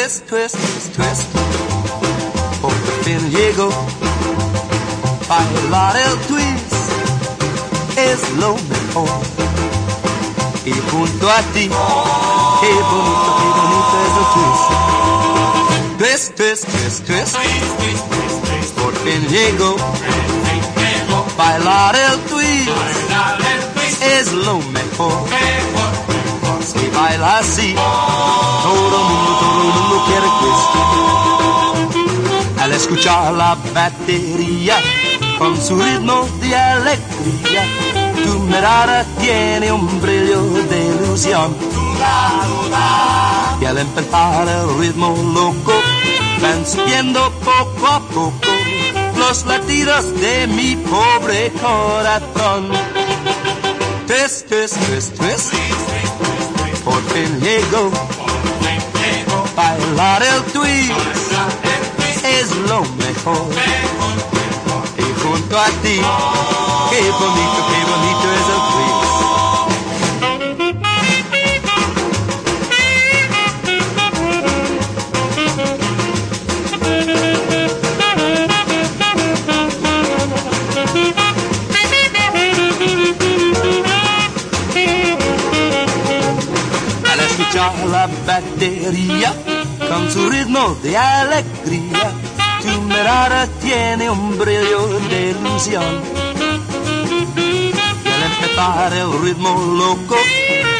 Twist, twist, twist, twist. Por fin llego. Bailar el twist es lo mejor. Y junto a ti, qué bonito, qué bonito es el twist. Twist, twist, twist, twist. Por fin llego. Bailar el twist es lo mejor. Si baila así, Al escuchar la batería con su ritmo de alegría, tu mirada tiene un brillo de ilusión. Y al empezar el ritmo loco, van subiendo poco a poco los latidos de mi pobre corazón. Twist, twist, twist, twist. Por fin llego. Bailar el twist lo mejor. Y junto a ti, qué bonito, qué bonito es el escuchar la batería con su ritmo de alegría, tiene un brillo de ilusión. Y al empezar el ritmo loco,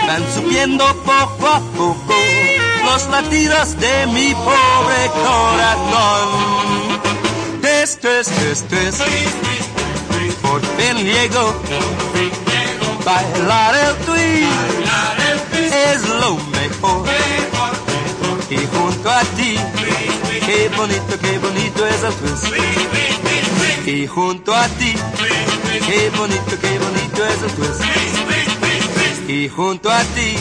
van subiendo poco a poco los latidos de mi pobre corazón. Esto es, esto es, por fin llego, bailar el twist es lo mejor. Y junto a ti, bonito, qué bonito es el twist. Y junto a ti, qué bonito, qué bonito es el twist. Y junto a ti,